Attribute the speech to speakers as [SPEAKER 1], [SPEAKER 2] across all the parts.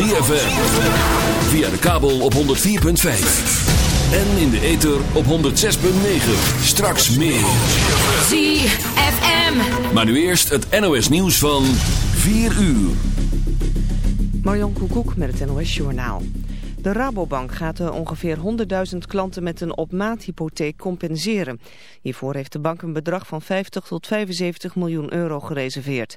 [SPEAKER 1] ZFM. Via de kabel op 104.5. En in de ether op 106.9. Straks meer.
[SPEAKER 2] ZFM.
[SPEAKER 1] Maar nu eerst het NOS nieuws van 4 uur.
[SPEAKER 3] Marjon Koekoek met het NOS Journaal. De Rabobank gaat de ongeveer 100.000 klanten met een op-maat-hypotheek compenseren. Hiervoor heeft de bank een bedrag van 50 tot 75 miljoen euro gereserveerd.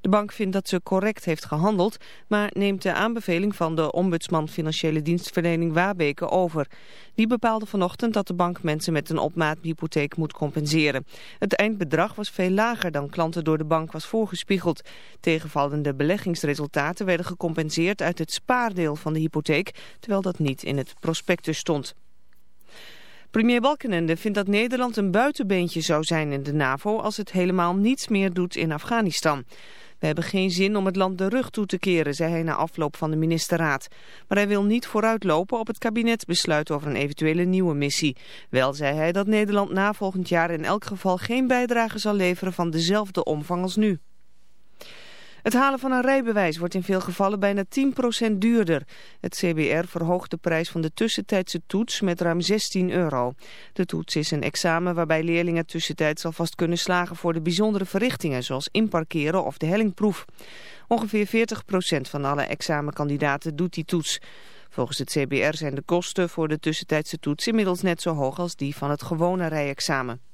[SPEAKER 3] De bank vindt dat ze correct heeft gehandeld, maar neemt de aanbeveling van de ombudsman Financiële Dienstverlening Wabeke over. Die bepaalde vanochtend dat de bank mensen met een opmaathypotheek moet compenseren. Het eindbedrag was veel lager dan klanten door de bank was voorgespiegeld. Tegenvallende beleggingsresultaten werden gecompenseerd uit het spaardeel van de hypotheek, terwijl dat niet in het prospectus stond. Premier Balkenende vindt dat Nederland een buitenbeentje zou zijn in de NAVO als het helemaal niets meer doet in Afghanistan. We hebben geen zin om het land de rug toe te keren, zei hij na afloop van de ministerraad. Maar hij wil niet vooruitlopen op het kabinetsbesluit over een eventuele nieuwe missie. Wel zei hij dat Nederland na volgend jaar in elk geval geen bijdrage zal leveren van dezelfde omvang als nu. Het halen van een rijbewijs wordt in veel gevallen bijna 10% duurder. Het CBR verhoogt de prijs van de tussentijdse toets met ruim 16 euro. De toets is een examen waarbij leerlingen tussentijds alvast kunnen slagen voor de bijzondere verrichtingen, zoals inparkeren of de hellingproef. Ongeveer 40% van alle examenkandidaten doet die toets. Volgens het CBR zijn de kosten voor de tussentijdse toets inmiddels net zo hoog als die van het gewone rijexamen.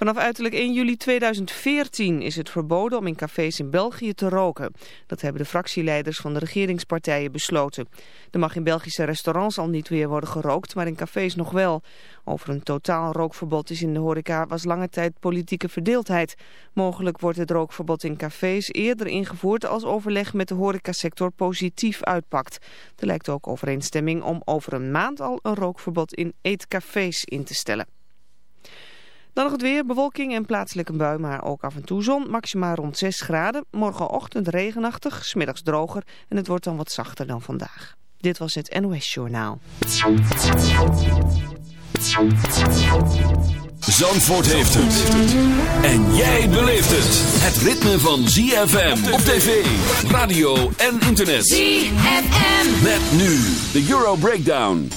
[SPEAKER 3] Vanaf uiterlijk 1 juli 2014 is het verboden om in cafés in België te roken. Dat hebben de fractieleiders van de regeringspartijen besloten. Er mag in Belgische restaurants al niet weer worden gerookt, maar in cafés nog wel. Over een totaal rookverbod is in de horeca was lange tijd politieke verdeeldheid. Mogelijk wordt het rookverbod in cafés eerder ingevoerd als overleg met de horecasector positief uitpakt. Er lijkt ook overeenstemming om over een maand al een rookverbod in eetcafés in te stellen. Dan nog het weer, bewolking en plaatselijk een bui, maar ook af en toe zon. Maximaal rond 6 graden. Morgenochtend regenachtig, smiddags droger en het wordt dan wat zachter dan vandaag. Dit was het NOS Journaal.
[SPEAKER 1] Zandvoort heeft het. En jij beleeft het. Het ritme van ZFM op tv, radio en internet.
[SPEAKER 2] ZFM.
[SPEAKER 1] Met nu de Euro Breakdown.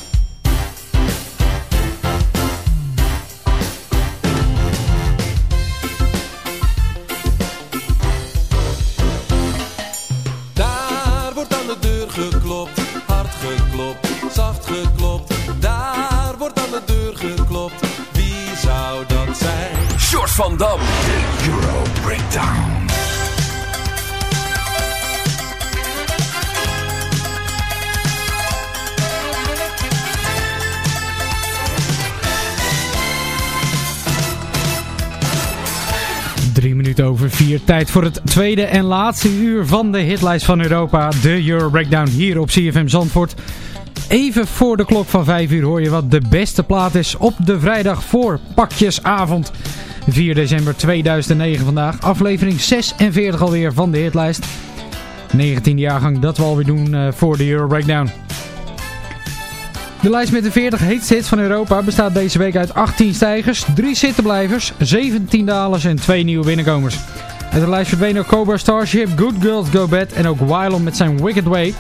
[SPEAKER 4] Geklopt, hard geklopt, zacht geklopt. Daar wordt aan de deur geklopt, wie zou dat zijn?
[SPEAKER 1] Short van Dam. De Euro Breakdown.
[SPEAKER 5] Over vier. Tijd voor het tweede en laatste uur van de hitlijst van Europa. De Euro Breakdown hier op CFM Zandvoort. Even voor de klok van 5 uur hoor je wat de beste plaat is op de vrijdag voor pakjesavond. 4 december 2009 vandaag. Aflevering 46 alweer van de hitlijst. 19e jaargang dat we alweer doen eh, voor de Euro Breakdown. De lijst met de 40 heetste hits van Europa bestaat deze week uit 18 stijgers, 3 zittenblijvers, 17 dalers en 2 nieuwe binnenkomers. Uit de lijst verdwenen Cobra Starship, Good Girls Go Bad en ook Wylon met zijn Wicked Way.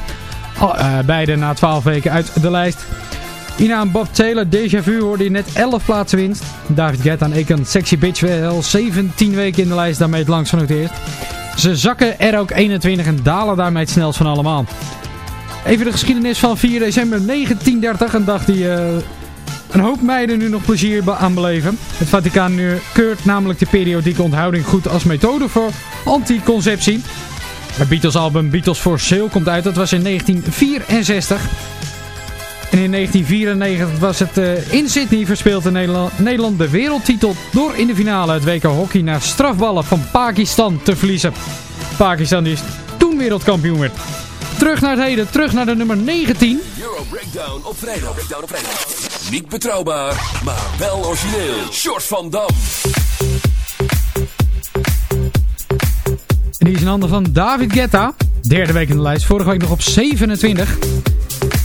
[SPEAKER 5] Eh, beide na 12 weken uit de lijst. Ina en Bob Taylor, Deja Vu hoorde je net 11 plaatsen winst. David Guetta en Akon, Sexy Bitch wel 17 weken in de lijst, daarmee het langst genoteerd. Ze zakken er ook 21 en dalen daarmee het snelst van allemaal. Even de geschiedenis van 4 december 1930, een dag die eh, een hoop meiden nu nog plezier aan beleven. Het Vaticaan nu keurt namelijk de periodieke onthouding goed als methode voor anticonceptie. Het Beatles album Beatles for Sale komt uit, dat was in 1964. En in 1994 was het eh, in Sydney verspeelde Nederland, Nederland de wereldtitel door in de finale het WK hockey naar strafballen van Pakistan te verliezen. Pakistan is toen wereldkampioen werd. Terug naar het heden, terug naar de nummer 19.
[SPEAKER 1] Euro Breakdown op vrijdag. Breakdown op vrijdag. Niet betrouwbaar, maar wel origineel. Short van Dam.
[SPEAKER 5] En die is in handen van David Guetta. Derde week in de lijst, vorige week nog op 27.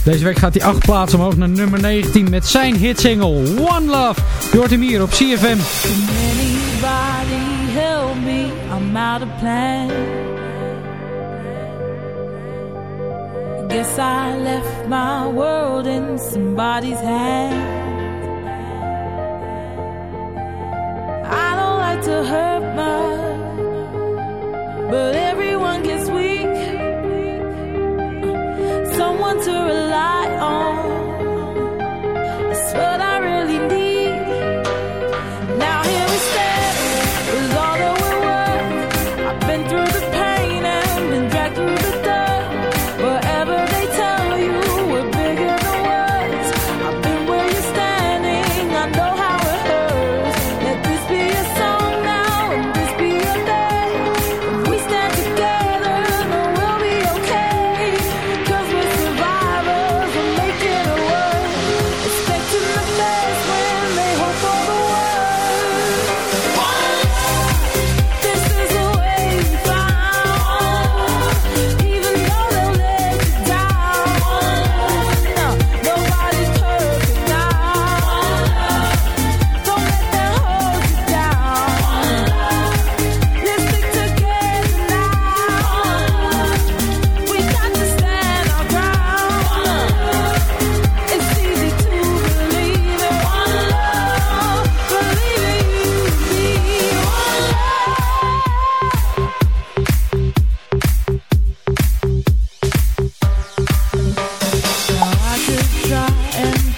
[SPEAKER 5] Deze week gaat hij acht plaatsen omhoog naar nummer 19 met zijn hitsingle One Love. Je hoort hem hier op CFM.
[SPEAKER 6] Can anybody help me? I'm out of plan. Guess I left my world in somebody's hands. I don't like to hurt much, but everyone gets weak. Someone to rely. and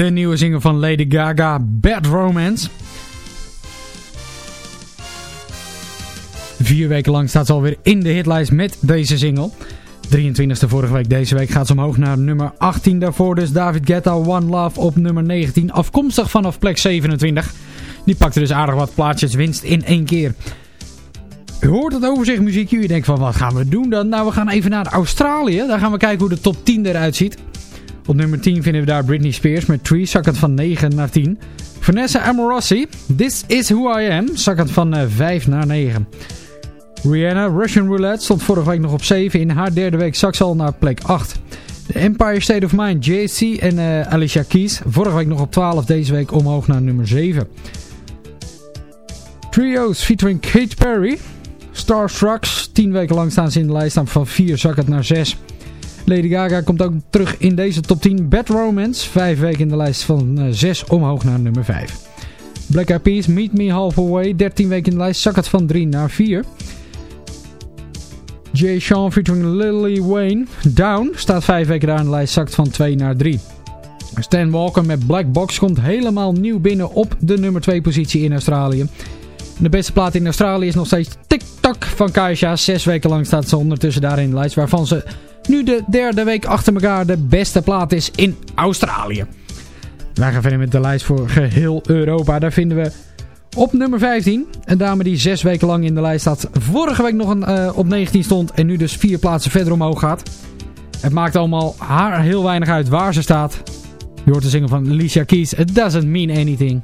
[SPEAKER 5] De nieuwe zinger van Lady Gaga, Bad Romance. Vier weken lang staat ze alweer in de hitlijst met deze single. 23e vorige week, deze week gaat ze omhoog naar nummer 18. Daarvoor dus David Guetta, One Love op nummer 19. Afkomstig vanaf plek 27. Die pakte dus aardig wat plaatsjes winst in één keer. U hoort het overzicht muziekje. U denkt van wat gaan we doen dan? Nou we gaan even naar Australië. Daar gaan we kijken hoe de top 10 eruit ziet. Op nummer 10 vinden we daar Britney Spears met Tree, zakkend van 9 naar 10. Vanessa Amorossi, This Is Who I Am, zakkend van uh, 5 naar 9. Rihanna, Russian Roulette, stond vorige week nog op 7. In haar derde week zak ze al naar plek 8. The Empire State of Mind, JC en uh, Alicia Keys. Vorige week nog op 12, deze week omhoog naar nummer 7. Trios featuring Kate Perry. Starstrucks, 10 weken lang staan ze in de lijst, van 4 zakkend naar 6. Lady Gaga komt ook terug in deze top 10. Bad Romance, 5 weken in de lijst van uh, 6 omhoog naar nummer 5. Black Eyed Peas, Meet Me Halfway, 13 weken in de lijst, zakkend van 3 naar 4. Jay Sean featuring Lily Wayne, Down, staat 5 weken daar in de lijst, zakt van 2 naar 3. Stan Walker met Black Box komt helemaal nieuw binnen op de nummer 2 positie in Australië. De beste plaat in Australië is nog steeds TikTok van Kaisha. Zes weken lang staat ze ondertussen daar in de lijst. Waarvan ze nu de derde week achter elkaar de beste plaat is in Australië. Wij gaan verder met de lijst voor geheel Europa. Daar vinden we op nummer 15 een dame die zes weken lang in de lijst staat. Vorige week nog een, uh, op 19 stond en nu dus vier plaatsen verder omhoog gaat. Het maakt allemaal haar heel weinig uit waar ze staat. Je hoort de zingen van Alicia Keys. It doesn't mean anything.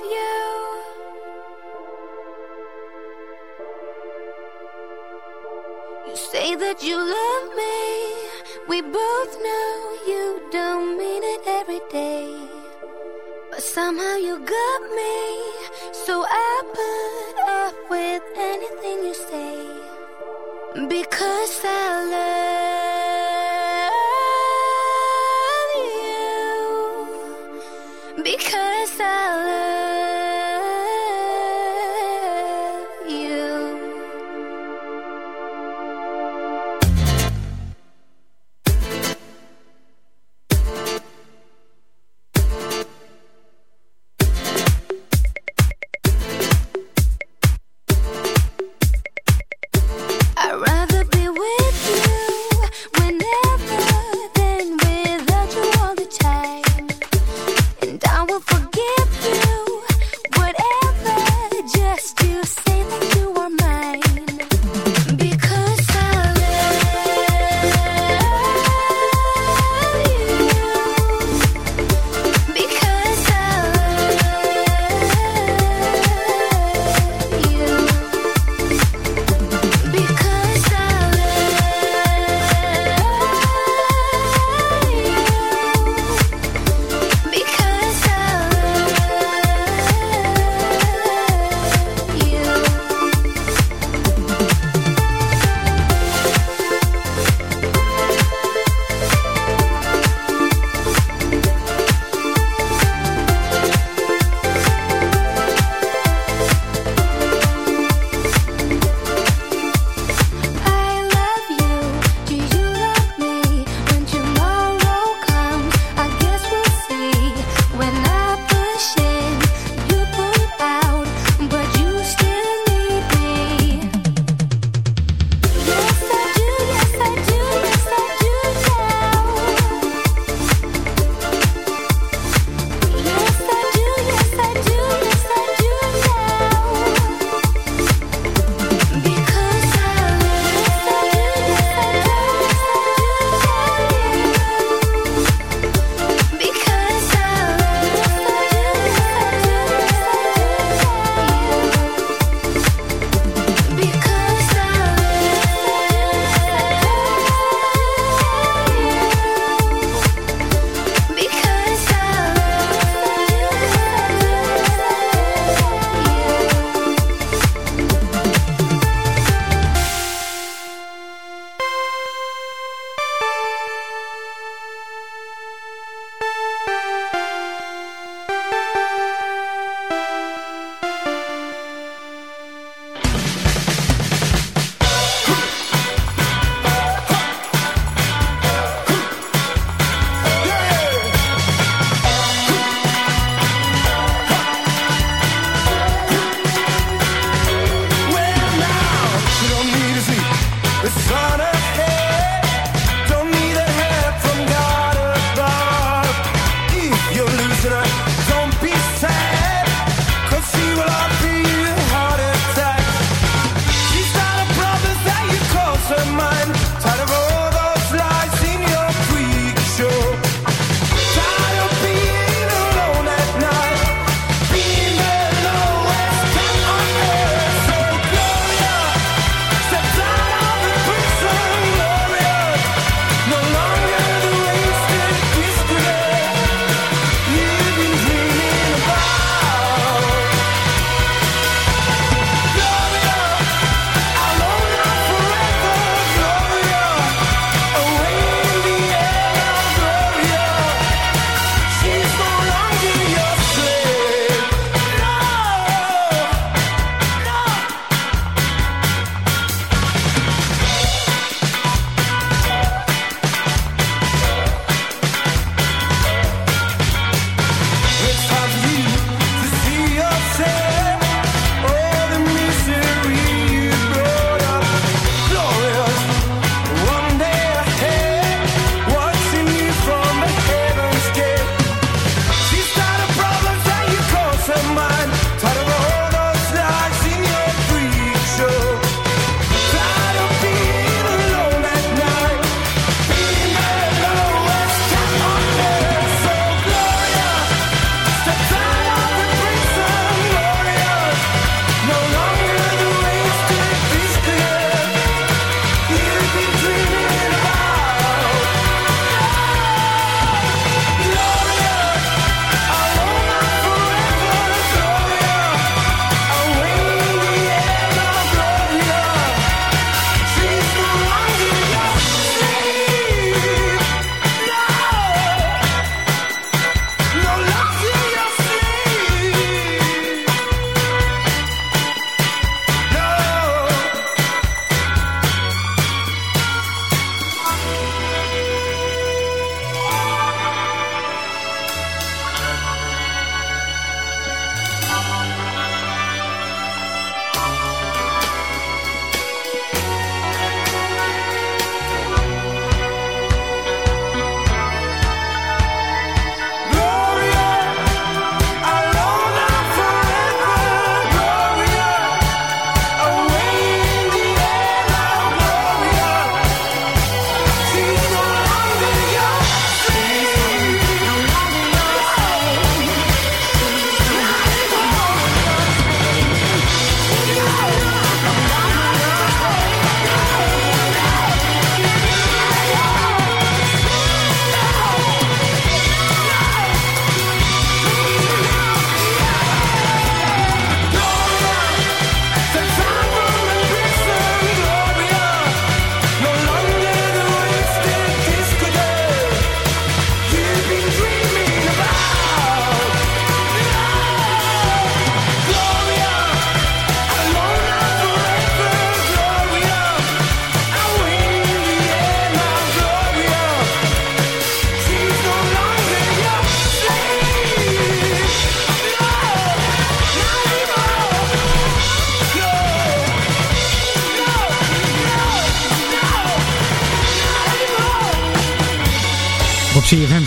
[SPEAKER 6] you. Say that you love me. We both know you don't mean it every day. But somehow you got me. So I put up with anything you say. Because I love you.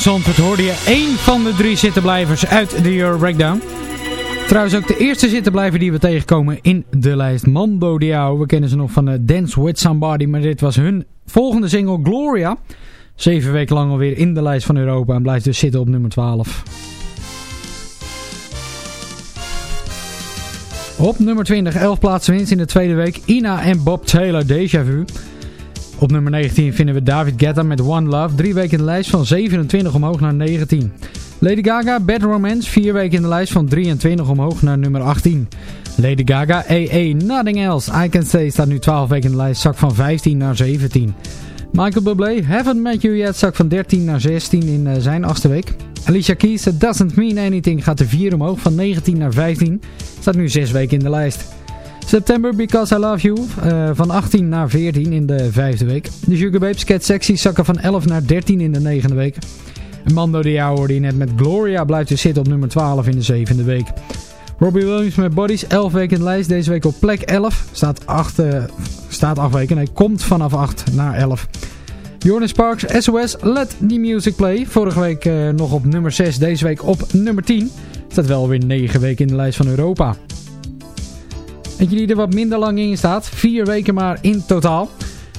[SPEAKER 5] Zandvoort hoorde je één van de drie zittenblijvers uit de Euro Breakdown. Trouwens ook de eerste zittenblijver die we tegenkomen in de lijst Mando Diao. We kennen ze nog van uh, Dance With Somebody, maar dit was hun volgende single Gloria. Zeven weken lang alweer in de lijst van Europa en blijft dus zitten op nummer 12. Op nummer 20, 11 plaatsen winst in de tweede week. Ina en Bob Taylor, Deja Vu. Op nummer 19 vinden we David Guetta met One Love. Drie weken in de lijst van 27 omhoog naar 19. Lady Gaga, Bad Romance. Vier weken in de lijst van 23 omhoog naar nummer 18. Lady Gaga, AA, Nothing Else. I Can Say staat nu 12 weken in de lijst. Zak van 15 naar 17. Michael Bublé, Haven't Met You Yet. Zak van 13 naar 16 in uh, zijn achtste week. Alicia Keys, It Doesn't Mean Anything. Gaat de 4 omhoog van 19 naar 15. Staat nu 6 weken in de lijst. September Because I Love You uh, van 18 naar 14 in de vijfde week. De Sugar Babes Cat Sexy zakken van 11 naar 13 in de negende week. Mando Jou hoorde je net met Gloria blijft dus zitten op nummer 12 in de zevende week. Robbie Williams met Bodies 11 weken in de lijst. Deze week op plek 11. Staat 8, uh, staat 8 weken. Hij komt vanaf 8 naar 11. Jonas Parks, SOS, Let The Music Play. Vorige week uh, nog op nummer 6. Deze week op nummer 10. Staat wel weer 9 weken in de lijst van Europa. Eentje die er wat minder lang in staat. Vier weken maar in totaal.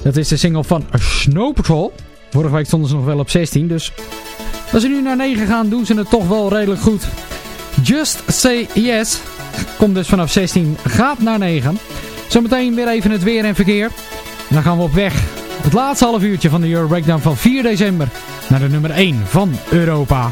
[SPEAKER 5] Dat is de single van Snow Patrol. Vorige week stonden ze nog wel op 16. Dus als ze nu naar 9 gaan, doen ze het toch wel redelijk goed. Just Say Yes. Komt dus vanaf 16. Gaat naar 9. Zometeen weer even het weer en verkeer. En dan gaan we op weg. Het laatste half uurtje van de Euro Breakdown van 4 december. Naar de nummer 1 van Europa.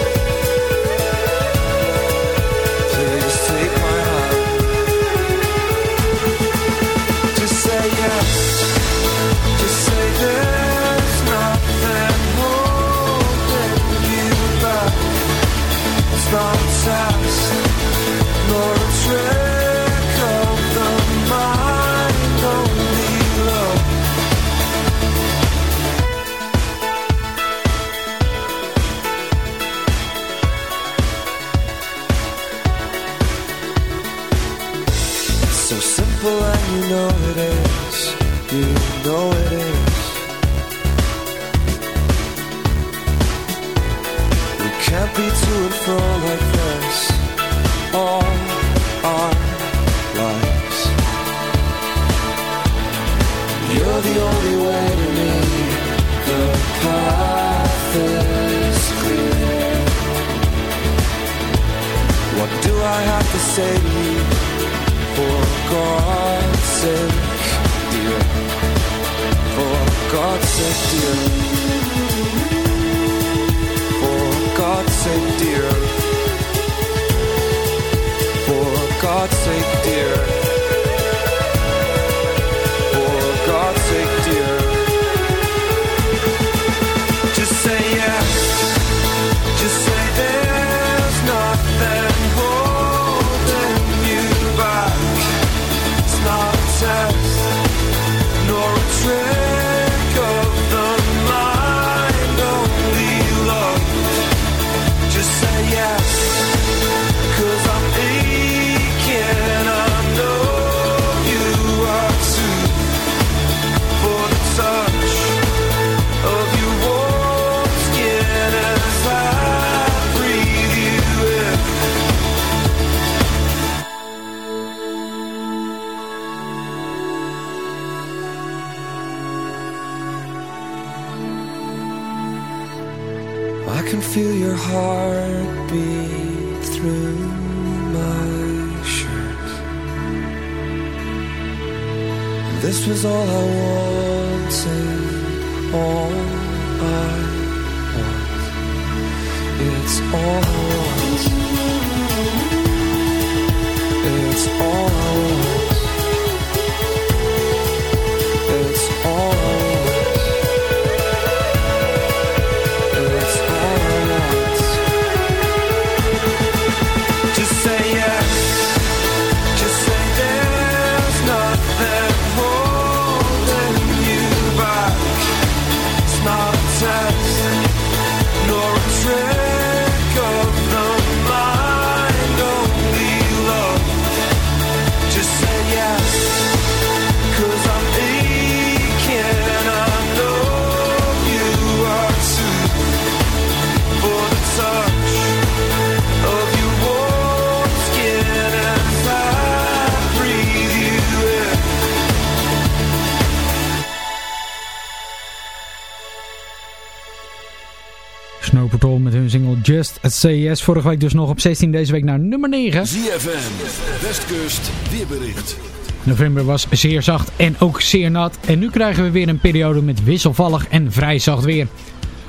[SPEAKER 7] Just Say Yes.
[SPEAKER 5] Vorige week dus nog op 16, deze week naar nummer 9.
[SPEAKER 1] ZFM, Westkust, weerbericht.
[SPEAKER 5] November was zeer zacht en ook zeer nat. En nu krijgen we weer een periode met wisselvallig en vrij zacht weer.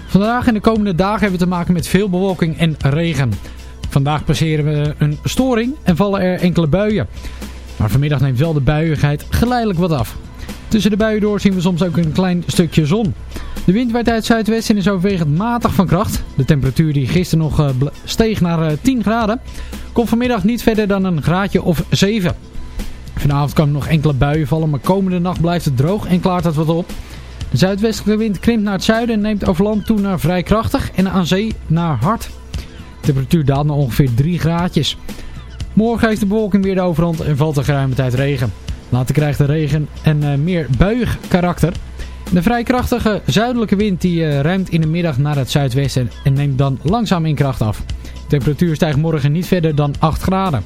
[SPEAKER 5] Vandaag en de komende dagen hebben we te maken met veel bewolking en regen. Vandaag passeren we een storing en vallen er enkele buien. Maar vanmiddag neemt wel de buiigheid geleidelijk wat af. Tussen de buien door zien we soms ook een klein stukje zon. De wind waait uit zuidwesten en is overwegend matig van kracht. De temperatuur die gisteren nog eh, steeg naar eh, 10 graden, komt vanmiddag niet verder dan een graadje of 7. Vanavond kan er nog enkele buien vallen, maar komende nacht blijft het droog en klaart het wat op. De zuidwestelijke wind krimpt naar het zuiden en neemt over land toe naar vrij krachtig en aan zee naar hard. De temperatuur daalt naar ongeveer 3 graadjes. Morgen heeft de bewolking weer de overhand en valt er geruime tijd regen. Later krijgt de regen een eh, meer buiig karakter. De vrij krachtige zuidelijke wind die eh, ruimt in de middag naar het zuidwesten en neemt dan langzaam in kracht af. De temperatuur stijgt morgen niet verder dan 8 graden.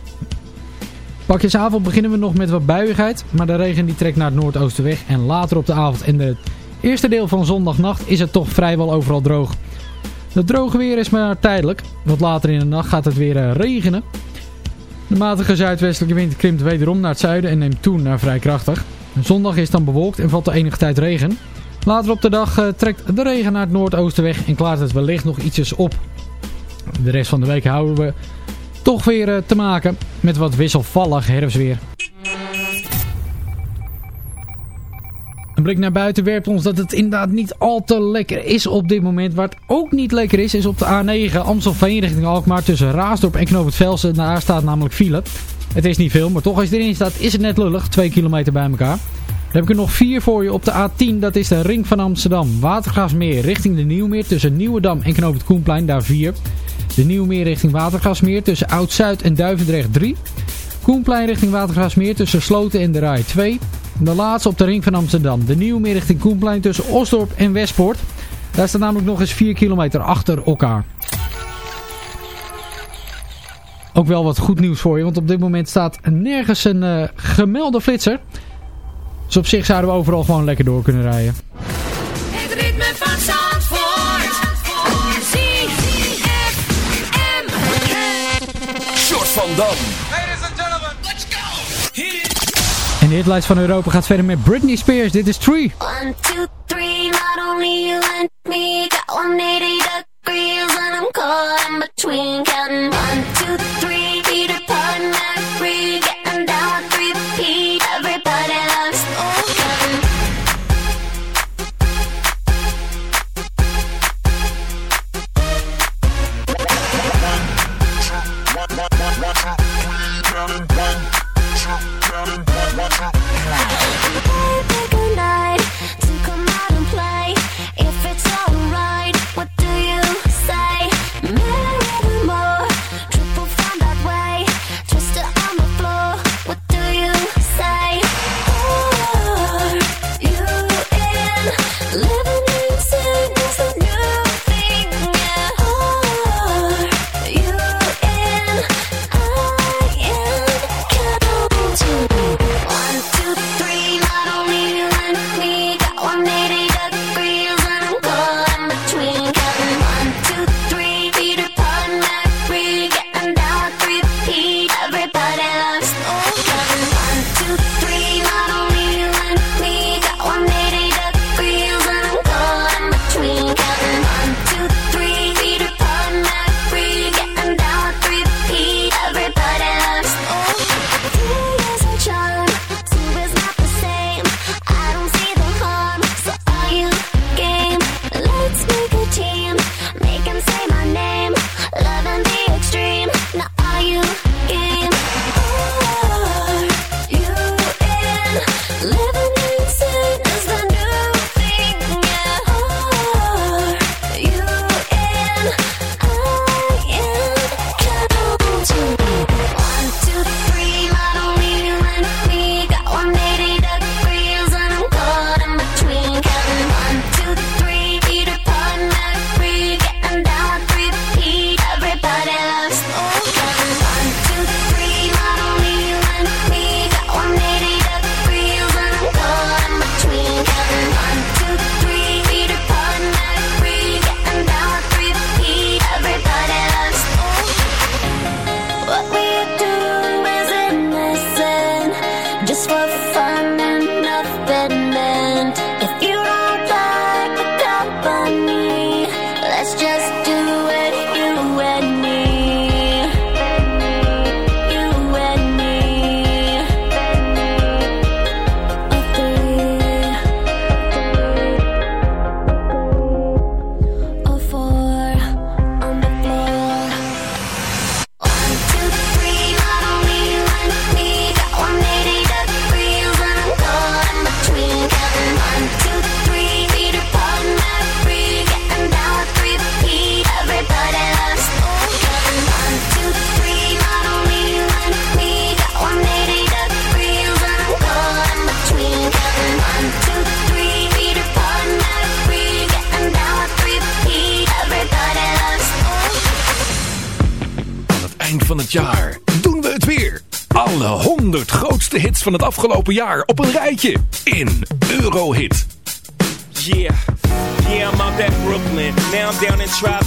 [SPEAKER 5] Pakjesavond beginnen we nog met wat buiigheid, maar de regen die trekt naar het noordoosten weg en later op de avond en het eerste deel van zondagnacht is het toch vrijwel overal droog. Het droge weer is maar tijdelijk, want later in de nacht gaat het weer eh, regenen. De matige zuidwestelijke wind krimpt wederom naar het zuiden en neemt toe naar vrij krachtig. Zondag is dan bewolkt en valt er enige tijd regen. Later op de dag eh, trekt de regen naar het noordoosten weg en klaart het wellicht nog ietsjes op. De rest van de week houden we toch weer eh, te maken met wat wisselvallig herfstweer. Blik naar buiten werpt ons dat het inderdaad niet al te lekker is op dit moment. Het ook niet lekker is, is op de A9 Amstelveen richting Alkmaar tussen Raasdorp en Knoop het Velsen. Daar staat namelijk file. Het is niet veel, maar toch als je erin staat is het net lullig. 2 kilometer bij elkaar. Dan heb ik er nog vier voor je op de A10. Dat is de ring van Amsterdam. Watergasmeer richting de Nieuwmeer tussen Nieuwedam en Knoop het Koenplein. Daar 4. De Nieuwmeer richting Watergasmeer tussen Oud-Zuid en Duivendrecht 3. Koenplein richting Watergasmeer tussen Sloten en de Rai 2. De laatste op de ring van Amsterdam. De Nieuwmeer richting Koenplein tussen Osdorp en Westpoort. Daar staat namelijk nog eens 4 kilometer achter elkaar. Ook wel wat goed nieuws voor je, want op dit moment staat nergens een eh, gemelde flitser. Dus op zich zouden we overal gewoon lekker door kunnen rijden.
[SPEAKER 8] Het ritme van Zandvoort. ZFM.
[SPEAKER 1] Short van Dam.
[SPEAKER 5] En de hitlijst van Europa gaat verder met Britney Spears. Dit is 3.
[SPEAKER 2] 1, 2, 3, not only you and me. Got degrees and I'm caught in between.
[SPEAKER 1] Van het afgelopen jaar op een rijtje in Eurohit.
[SPEAKER 9] Yeah, yeah, I'm out at Brooklyn. Now I'm down in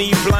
[SPEAKER 9] Girls need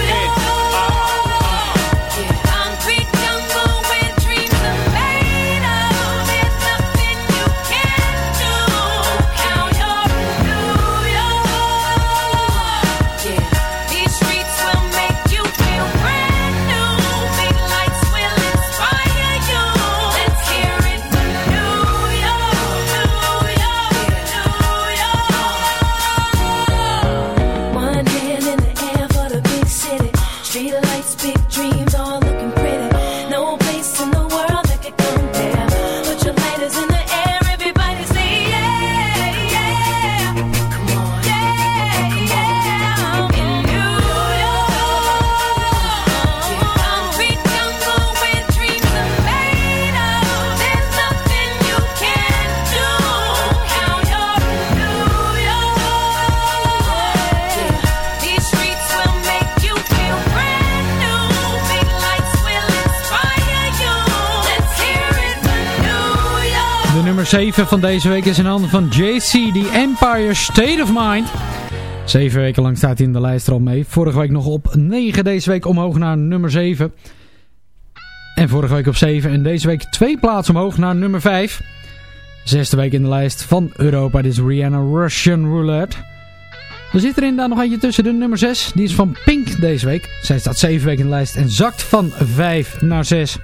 [SPEAKER 6] 7 van deze week is in handen van JC, The Empire State of Mind. Zeven weken lang staat hij in de lijst er al mee. Vorige week nog op 9, deze week omhoog naar nummer 7. En vorige week op 7 en deze week twee plaatsen omhoog naar nummer 5. Zesde week in de lijst van Europa, dit is Rihanna Russian Roulette. Er zit er inderdaad nog eentje tussen, de nummer 6. Die is van Pink deze week. Zij staat 7 weken in de lijst en zakt van 5 naar 6.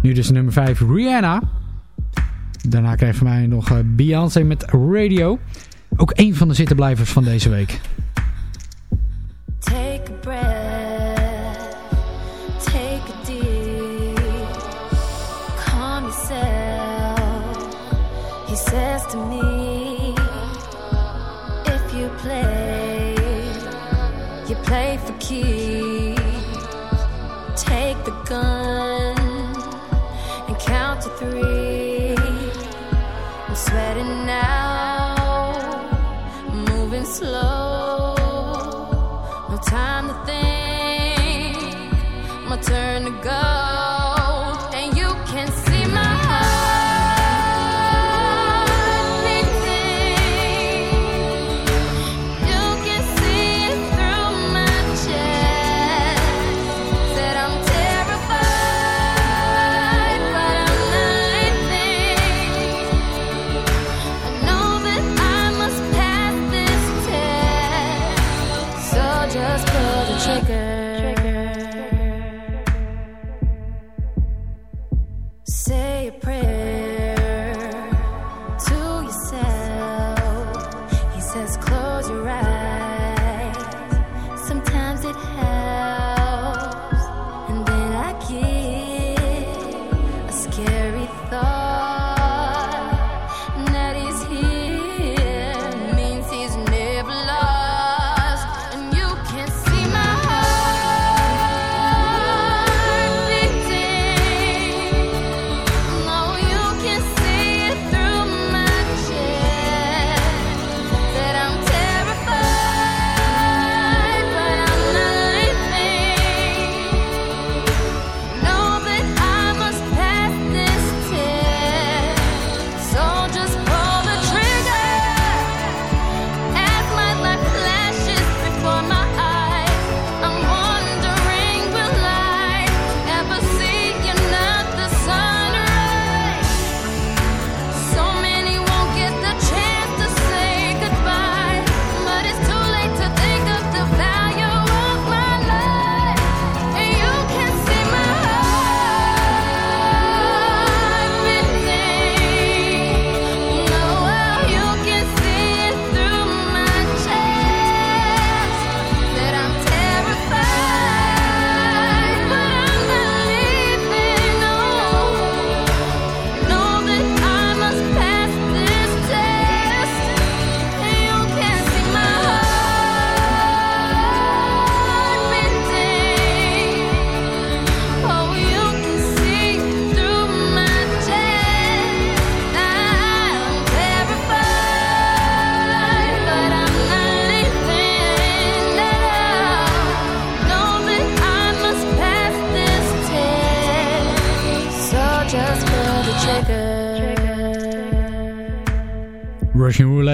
[SPEAKER 6] Nu dus nummer 5 Rihanna. Daarna krijgen wij nog eh, Beyoncé met Radio. Ook een van de zittenblijvers van deze week.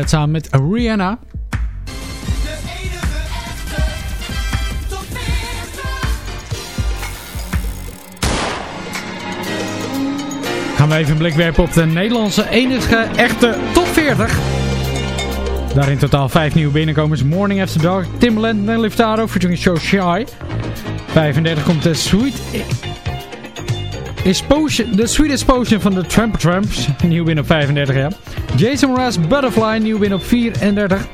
[SPEAKER 6] Samen met Rihanna. Gaan we even een blik werpen op de Nederlandse enige echte top 40. Daar in totaal 5 nieuwe binnenkomers. Morning After Dark, Timbaland, Nelly Furtado, featuring Show Shy. 35 komt de Sweet Explosion, de Potion van de Tramp Tramps. Nieuw win op 35, ja. Jason Mraz Butterfly, nieuw win op 34.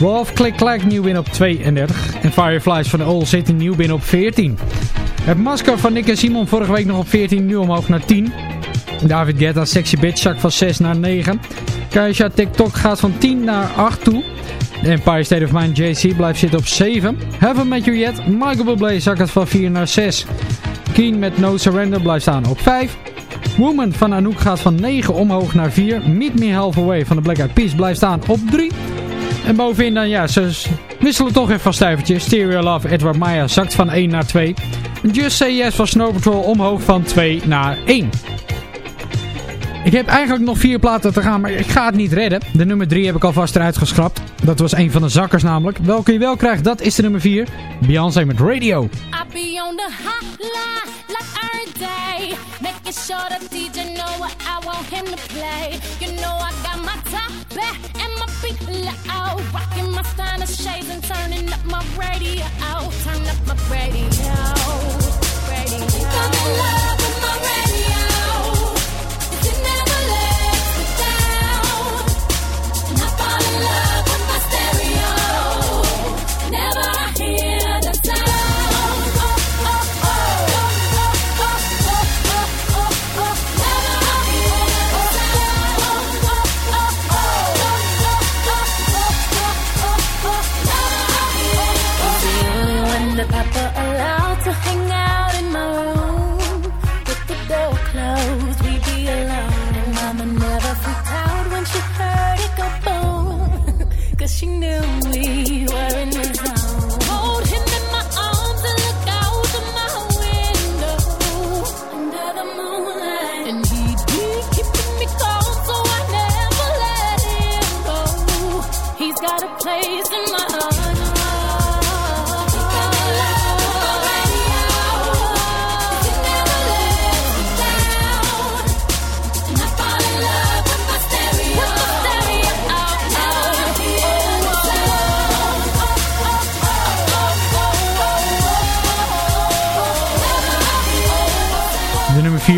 [SPEAKER 6] Rolf Click Clack, nieuw win op 32. En Fireflies van de All City, nieuw win op 14. Het masker van Nick en Simon vorige week nog op 14, nu omhoog naar 10. David Guetta, Sexy Bitch, zak van 6 naar 9. Kaisha TikTok gaat van 10 naar 8 toe. Empire State of Mind JC blijft zitten op 7. Haven't Met You Yet, Michael Bublé zakt het van 4 naar 6. Keen met No Surrender blijft staan op 5. Woman van Anouk gaat van 9 omhoog naar 4. Meet Me Halfway van de Black Eyed Peas blijft staan op 3. En bovenin dan, ja, ze wisselen toch even van stuivertje. Stereo Love, Edward Maya zakt van 1 naar 2. Just Say Yes van Snow Patrol omhoog van 2 naar 1.
[SPEAKER 5] Ik heb eigenlijk nog vier platen te gaan, maar ik ga het niet redden. De nummer 3 heb ik alvast eruit geschrapt. Dat was een van de zakkers namelijk. Welke je wel krijgt, dat is de nummer 4. Beyoncé met Radio.
[SPEAKER 6] I be on the hotline like making sure the DJ know what I want him to play. You know I got my top back and my feet low, rocking my stylish shades and turning up my radio. Turn up my radio, radio. I'm in love with my radio.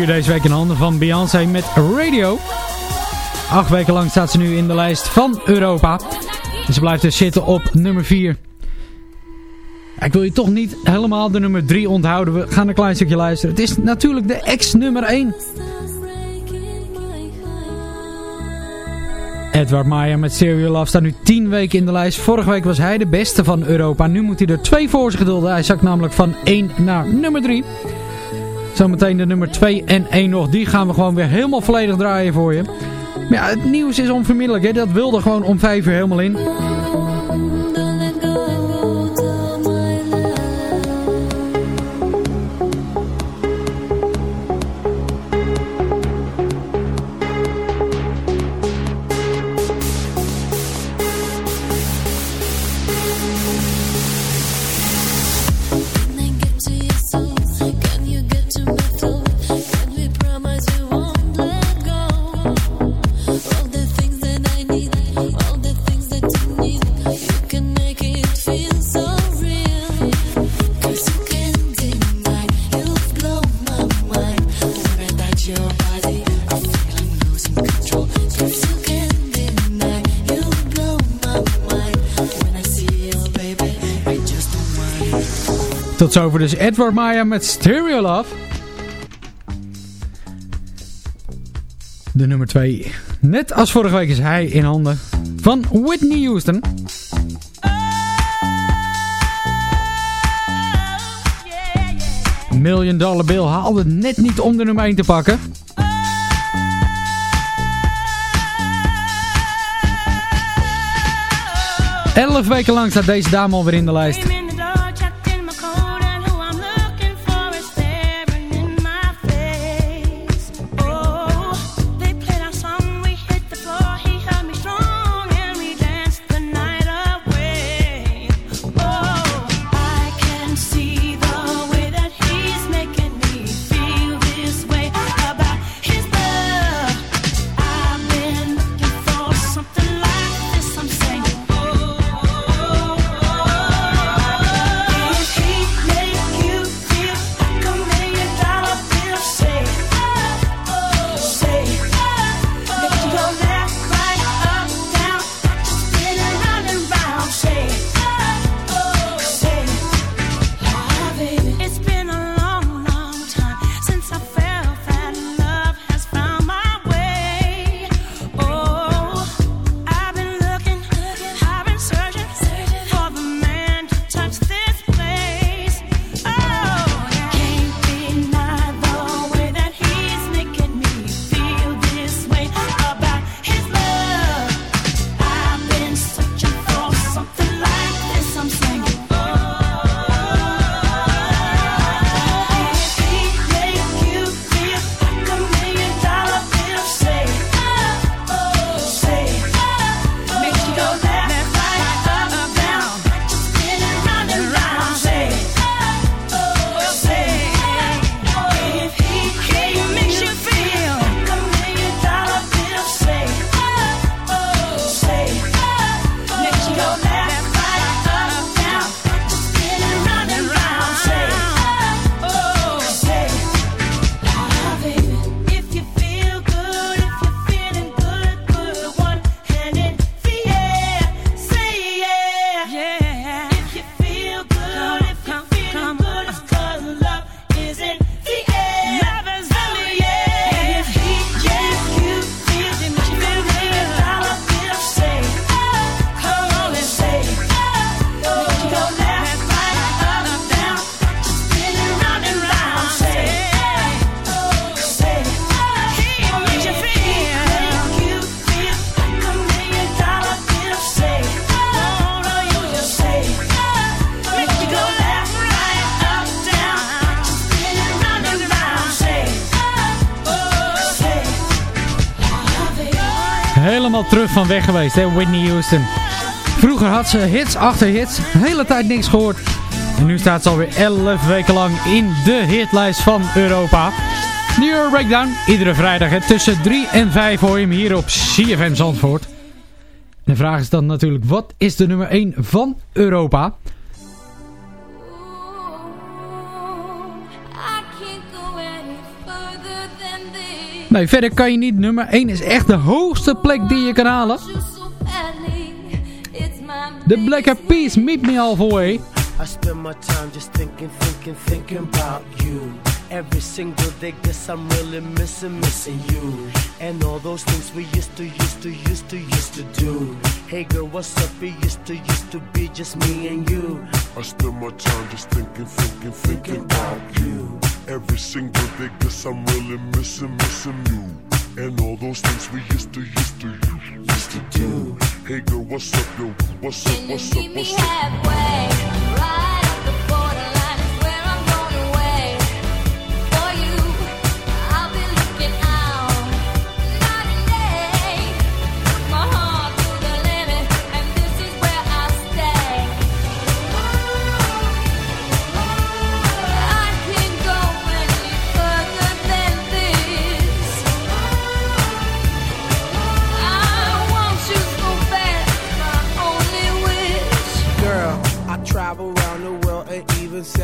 [SPEAKER 5] 4 deze week in handen van Beyoncé met Radio. Acht weken lang staat ze nu in de lijst van Europa. Ze blijft dus zitten op nummer 4. Ik wil je toch niet helemaal de nummer 3 onthouden. We gaan een klein stukje luisteren. Het is natuurlijk de ex-nummer 1. Edward Maya met Serial Love staat nu 10 weken in de lijst. Vorige week was hij de beste van Europa. Nu moet hij er twee voor zich gedulden. Hij zakt namelijk van 1 naar nummer 3. Zometeen de nummer 2 en 1 nog. Die gaan we gewoon weer helemaal volledig draaien voor je. Maar ja, het nieuws is onvermiddelijk. Hè? Dat wilde gewoon om 5 uur helemaal in. Tot zover dus Edward Maya met Stereo Love. De nummer 2. Net als vorige week is hij in handen van Whitney Houston. Million Dollar Bill haalde het net niet om de nummer 1 te pakken. Elf weken lang staat deze dame alweer in de lijst. Terug van weg geweest, hè, Whitney Houston. Vroeger had ze hits achter hits, de hele tijd niks gehoord. En nu staat ze alweer 11 weken lang in de hitlijst van Europa. Euro Breakdown, iedere vrijdag tussen 3 en 5 hoor je hem hier op CFM Zandvoort. De vraag is dan natuurlijk, wat is de nummer 1 van Europa? Verder kan je niet. Nummer 1 is echt de hoogste plek die je kan halen. De Black Eyed Peas, Meet Me Halfway.
[SPEAKER 10] I spend my time just thinking, thinking, thinking about you. Every single day, guess I'm really missing, missing you. And all those things we used to, used to, used to, used to do. Hey girl, what's up? It used to, used to be just me and you.
[SPEAKER 11] I spend my time just thinking, thinking, thinking about you. Every single day, guess I'm really missing, missing you. And all those things we used to, used to, used to do. Hey girl, what's up, yo? What's up, what's up, what's up?
[SPEAKER 6] halfway?